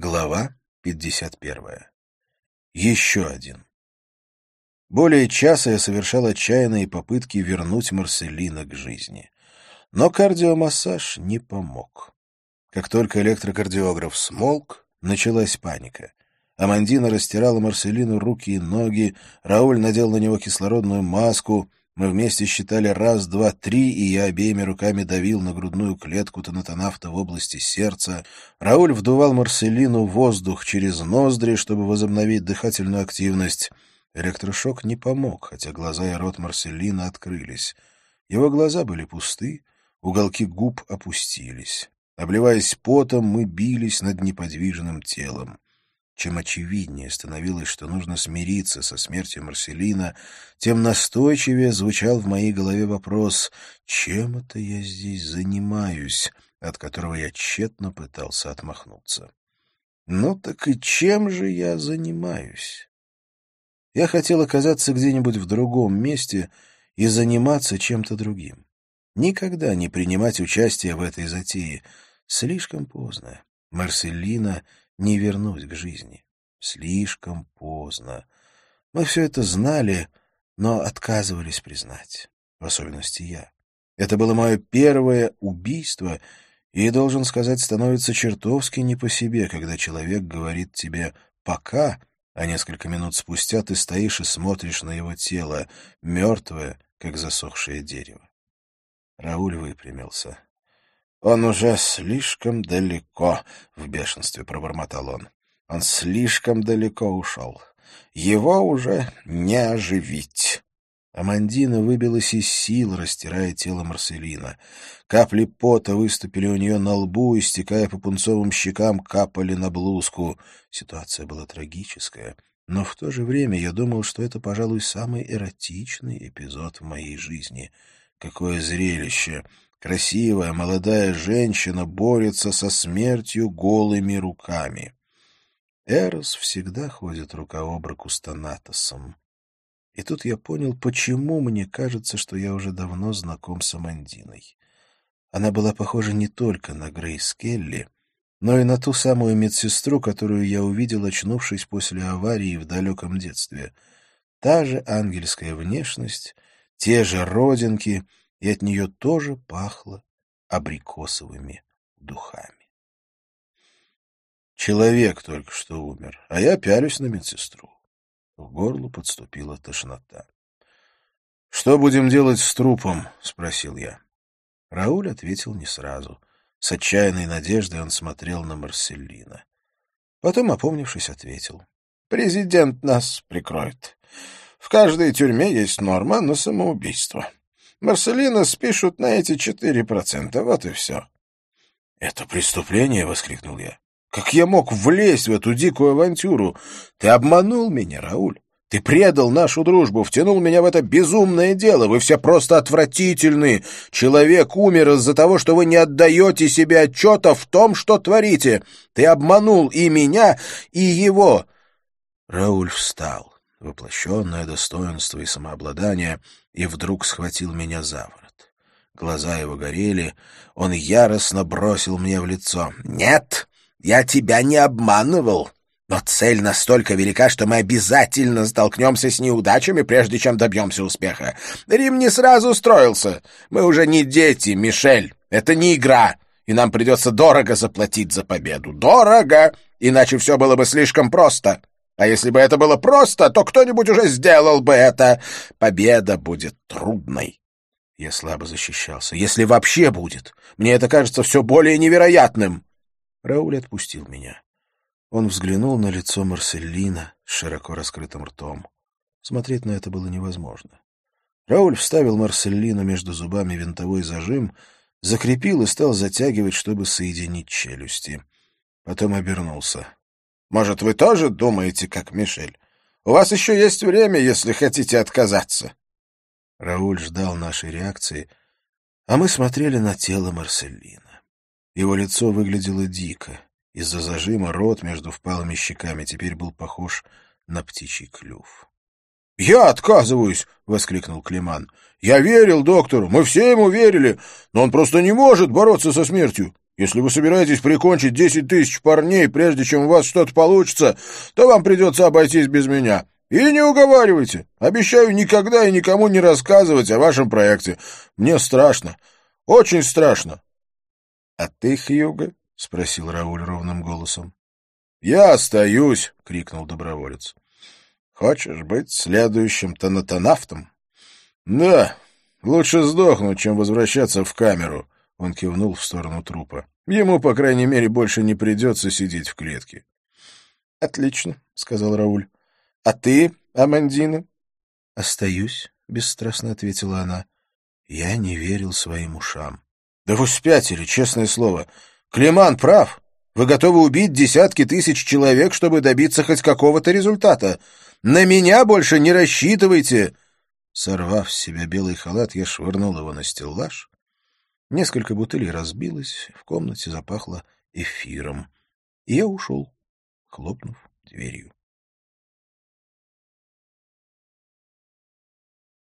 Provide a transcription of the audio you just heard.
Глава 51. Еще один. Более часа я совершал отчаянные попытки вернуть Марселина к жизни. Но кардиомассаж не помог. Как только электрокардиограф смолк, началась паника. Амандина растирала Марселину руки и ноги, Рауль надел на него кислородную маску, мы вместе считали раз, два, три, и я обеими руками давил на грудную клетку тонатонавта в области сердца. Рауль вдувал Марселину воздух через ноздри, чтобы возобновить дыхательную активность. Электрошок не помог, хотя глаза и рот Марселина открылись. Его глаза были пусты, уголки губ опустились. Обливаясь потом, мы бились над неподвижным телом. Чем очевиднее становилось, что нужно смириться со смертью Марселина, тем настойчивее звучал в моей голове вопрос «Чем это я здесь занимаюсь?», от которого я тщетно пытался отмахнуться. «Ну так и чем же я занимаюсь?» Я хотел оказаться где-нибудь в другом месте и заниматься чем-то другим. Никогда не принимать участие в этой затее. Слишком поздно. Марселина не вернуть к жизни. Слишком поздно. Мы все это знали, но отказывались признать. В особенности я. Это было мое первое убийство, и, должен сказать, становится чертовски не по себе, когда человек говорит тебе «пока», а несколько минут спустя ты стоишь и смотришь на его тело, мертвое, как засохшее дерево. Рауль выпрямился. «Он уже слишком далеко», — в бешенстве пробормотал он. «Он слишком далеко ушел. Его уже не оживить». Амандина выбилась из сил, растирая тело Марселина. Капли пота выступили у нее на лбу и, стекая по пунцовым щекам, капали на блузку. Ситуация была трагическая, но в то же время я думал, что это, пожалуй, самый эротичный эпизод в моей жизни. Какое зрелище! Красивая молодая женщина борется со смертью голыми руками. Эрос всегда ходит рука об руку с Танатосом. И тут я понял, почему мне кажется, что я уже давно знаком с Амандиной. Она была похожа не только на Грейс Келли, но и на ту самую медсестру, которую я увидел, очнувшись после аварии в далеком детстве. Та же ангельская внешность, те же родинки — и от нее тоже пахло абрикосовыми духами. Человек только что умер, а я пялюсь на медсестру. В горло подступила тошнота. — Что будем делать с трупом? — спросил я. Рауль ответил не сразу. С отчаянной надеждой он смотрел на Марселлина. Потом, опомнившись, ответил. — Президент нас прикроет. В каждой тюрьме есть норма на самоубийство. Марселина спишут на эти четыре процента, вот и все. — Это преступление? — воскликнул я. — Как я мог влезть в эту дикую авантюру? Ты обманул меня, Рауль. Ты предал нашу дружбу, втянул меня в это безумное дело. Вы все просто отвратительны. Человек умер из-за того, что вы не отдаете себе отчета в том, что творите. Ты обманул и меня, и его. Рауль встал воплощенное достоинство и самообладание, и вдруг схватил меня за ворот. Глаза его горели, он яростно бросил мне в лицо. «Нет, я тебя не обманывал!» Но цель настолько велика, что мы обязательно столкнемся с неудачами, прежде чем добьемся успеха. Рим не сразу устроился. Мы уже не дети, Мишель. Это не игра, и нам придется дорого заплатить за победу. Дорого! Иначе все было бы слишком просто. А если бы это было просто, то кто-нибудь уже сделал бы это. Победа будет трудной. Я слабо защищался. Если вообще будет. Мне это кажется все более невероятным. Рауль отпустил меня. Он взглянул на лицо Марселлина с широко раскрытым ртом. Смотреть на это было невозможно. Рауль вставил Марселлину между зубами винтовой зажим, закрепил и стал затягивать, чтобы соединить челюсти. Потом обернулся. Может, вы тоже думаете, как Мишель? У вас еще есть время, если хотите отказаться. Рауль ждал нашей реакции, а мы смотрели на тело Марселина. Его лицо выглядело дико. Из-за зажима рот между впалыми щеками теперь был похож на птичий клюв. — Я отказываюсь! — воскликнул Климан. — Я верил доктору, мы все ему верили, но он просто не может бороться со смертью. Если вы собираетесь прикончить десять тысяч парней, прежде чем у вас что-то получится, то вам придется обойтись без меня. И не уговаривайте. Обещаю никогда и никому не рассказывать о вашем проекте. Мне страшно. Очень страшно. — А ты, Хьюго? — спросил Рауль ровным голосом. — Я остаюсь, — крикнул доброволец. — Хочешь быть следующим тонатонавтом? — Да, лучше сдохнуть, чем возвращаться в камеру, — он кивнул в сторону трупа. Ему, по крайней мере, больше не придется сидеть в клетке. — Отлично, — сказал Рауль. — А ты, Амандина? — Остаюсь, — бесстрастно ответила она. Я не верил своим ушам. — Да вы спятили, честное слово. Климан прав. Вы готовы убить десятки тысяч человек, чтобы добиться хоть какого-то результата. На меня больше не рассчитывайте. Сорвав с себя белый халат, я швырнул его на стеллаж Несколько бутылей разбилось, в комнате запахло эфиром. И я ушел, хлопнув дверью.